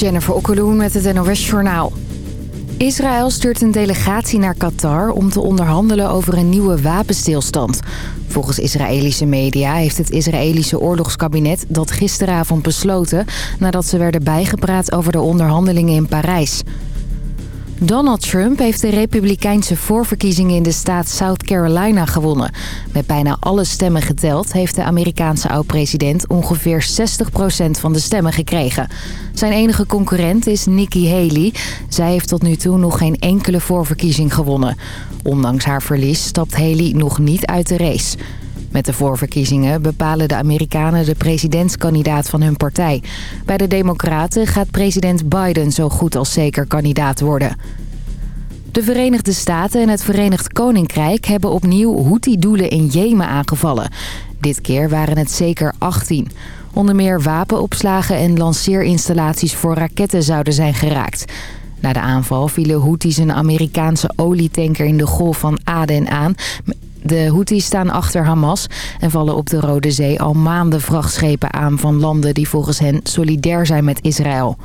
Jennifer Okkeloen met het NOS Journaal. Israël stuurt een delegatie naar Qatar om te onderhandelen over een nieuwe wapenstilstand. Volgens Israëlische media heeft het Israëlische oorlogskabinet dat gisteravond besloten... nadat ze werden bijgepraat over de onderhandelingen in Parijs. Donald Trump heeft de republikeinse voorverkiezingen in de staat South Carolina gewonnen. Met bijna alle stemmen geteld heeft de Amerikaanse oud-president ongeveer 60% van de stemmen gekregen. Zijn enige concurrent is Nikki Haley. Zij heeft tot nu toe nog geen enkele voorverkiezing gewonnen. Ondanks haar verlies stapt Haley nog niet uit de race. Met de voorverkiezingen bepalen de Amerikanen de presidentskandidaat van hun partij. Bij de Democraten gaat president Biden zo goed als zeker kandidaat worden. De Verenigde Staten en het Verenigd Koninkrijk hebben opnieuw Houthi-doelen in Jemen aangevallen. Dit keer waren het zeker 18. Onder meer wapenopslagen en lanceerinstallaties voor raketten zouden zijn geraakt. Na de aanval vielen Houthis een Amerikaanse olietanker in de golf van Aden aan... De Houthis staan achter Hamas en vallen op de Rode Zee al maanden vrachtschepen aan van landen die volgens hen solidair zijn met Israël.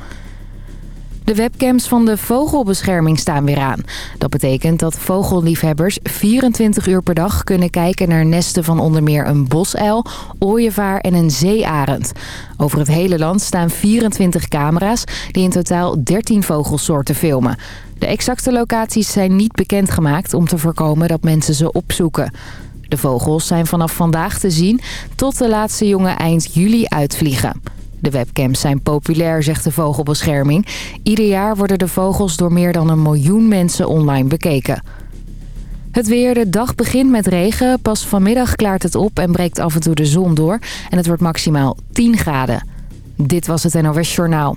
De webcams van de vogelbescherming staan weer aan. Dat betekent dat vogelliefhebbers 24 uur per dag kunnen kijken naar nesten van onder meer een bosuil, ooievaar en een zeearend. Over het hele land staan 24 camera's die in totaal 13 vogelsoorten filmen. De exacte locaties zijn niet bekendgemaakt om te voorkomen dat mensen ze opzoeken. De vogels zijn vanaf vandaag te zien tot de laatste jongen eind juli uitvliegen. De webcams zijn populair, zegt de Vogelbescherming. Ieder jaar worden de vogels door meer dan een miljoen mensen online bekeken. Het weer, de dag begint met regen. Pas vanmiddag klaart het op en breekt af en toe de zon door. En het wordt maximaal 10 graden. Dit was het NOS Journaal.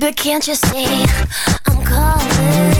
Baby, can't you see I'm calling?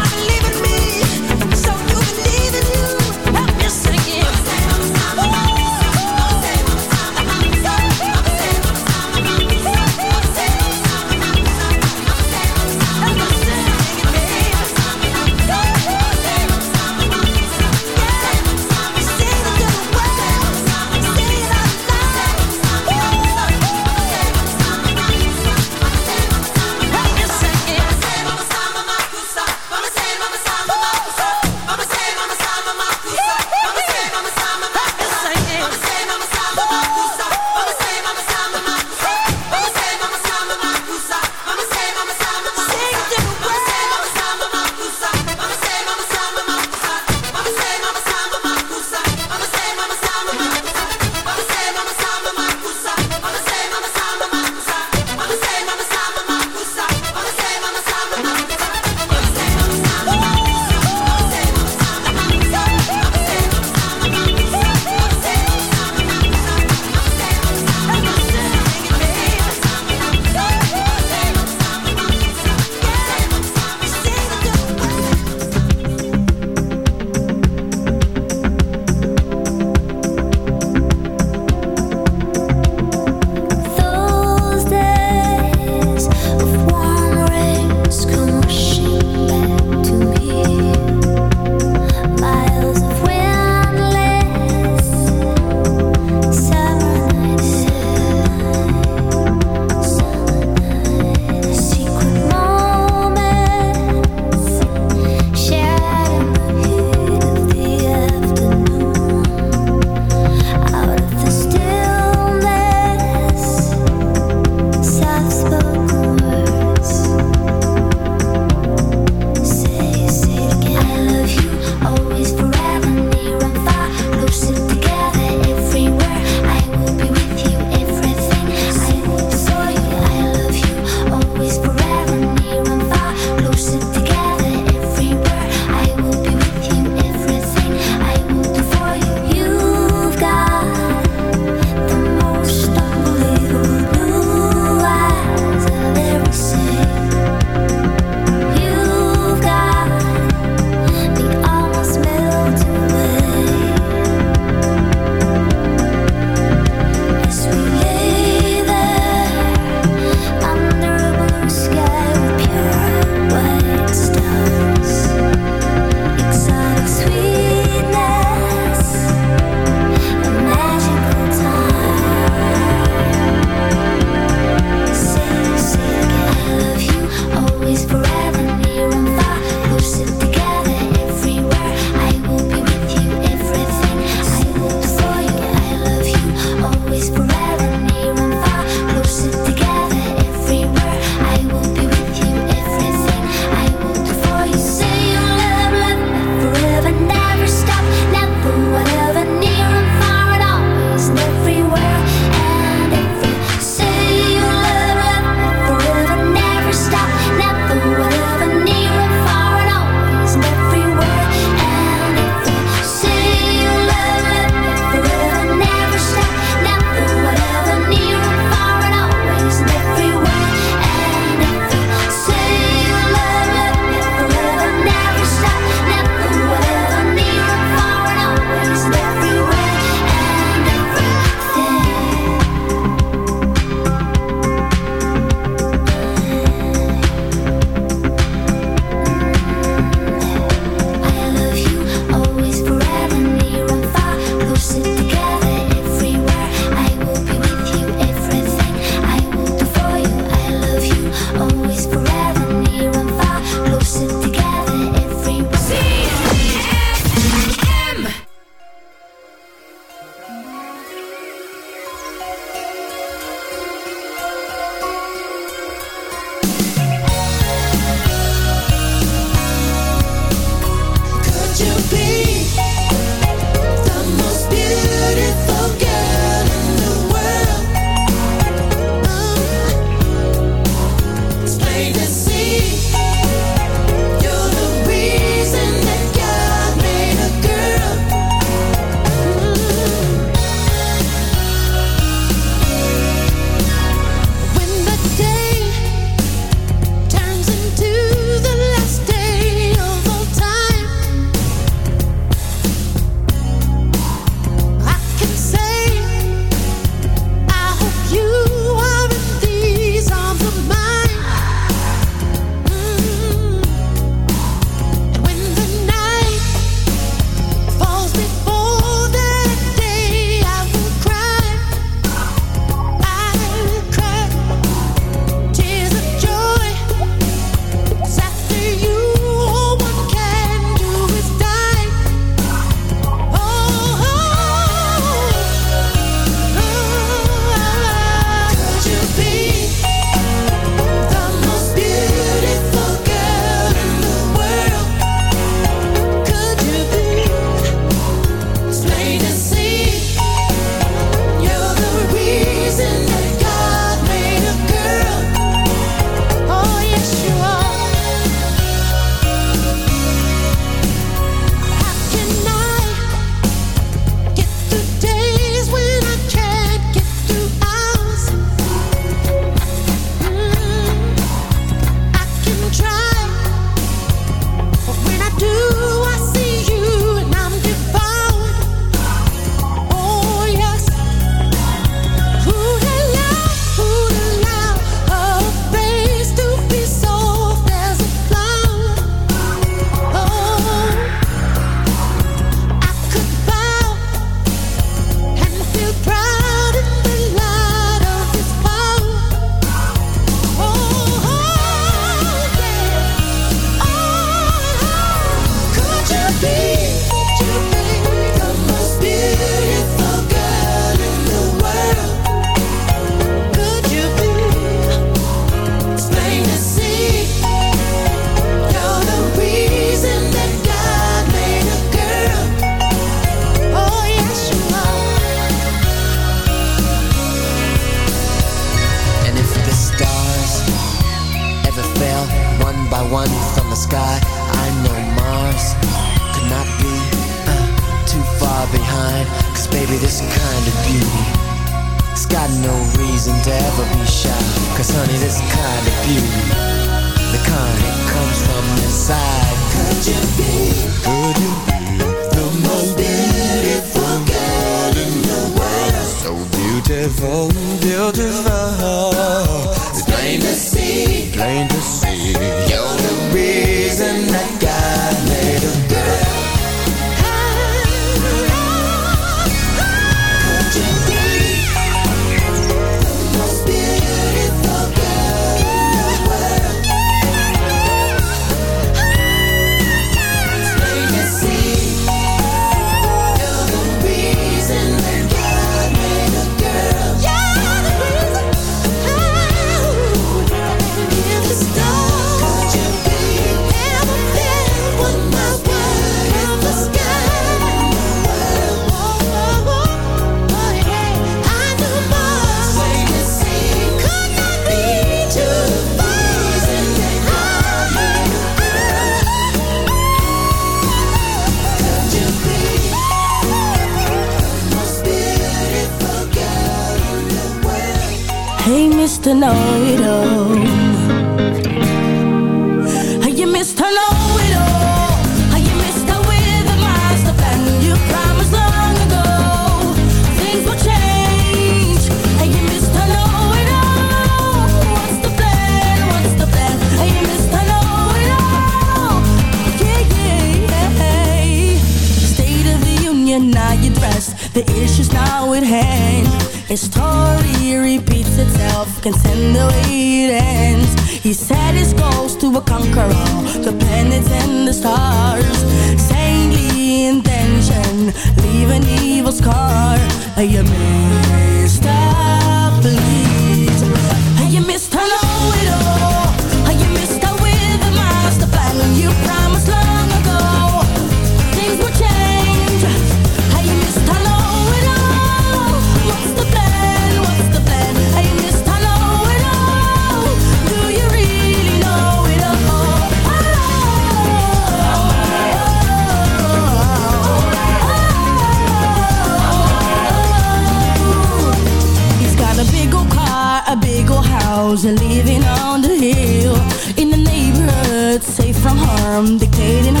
I'm dictating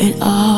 it all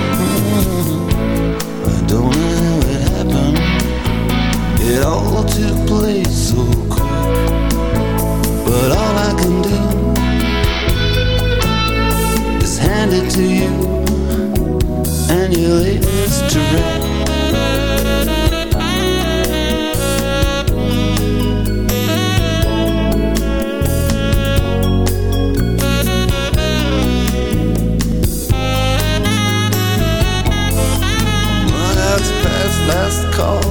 It all took place oh, so quick, but all I can do is hand it to you and your latest direct. last call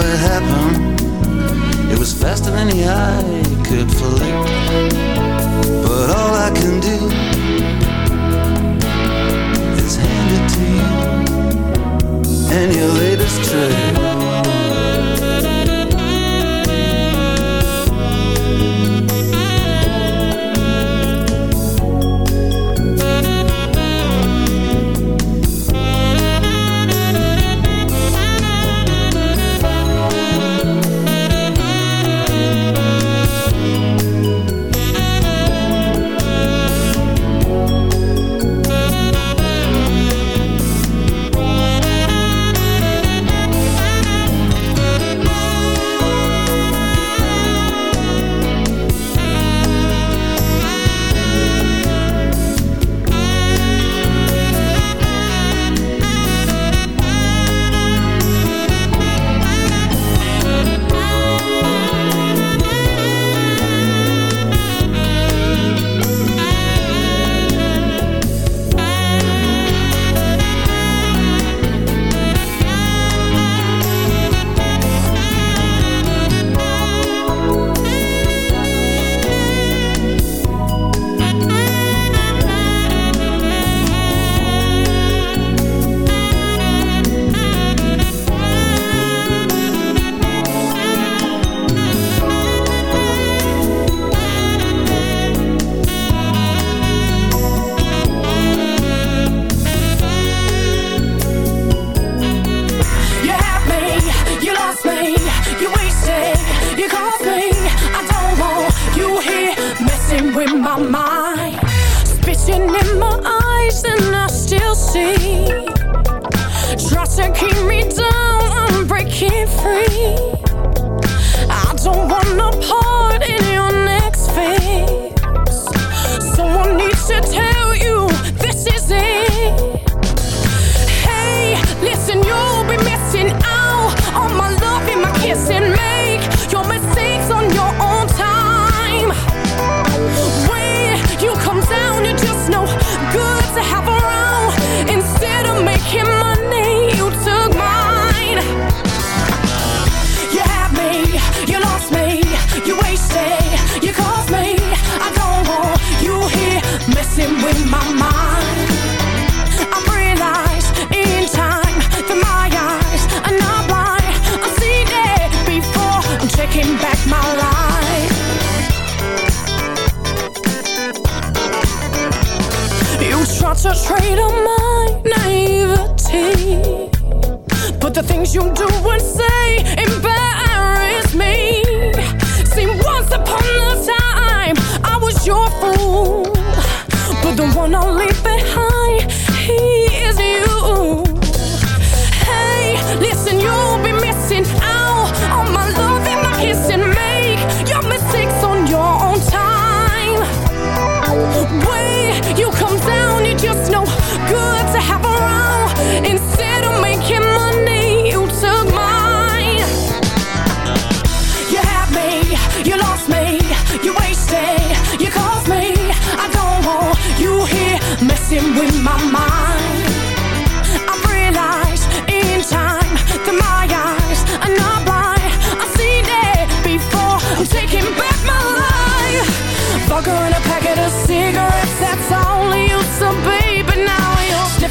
many I could flick. But all I can do is hand it to you. And your latest To take you do and say.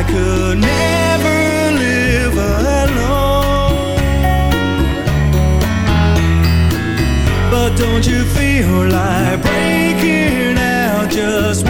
I could never live alone. But don't you feel like breaking out just?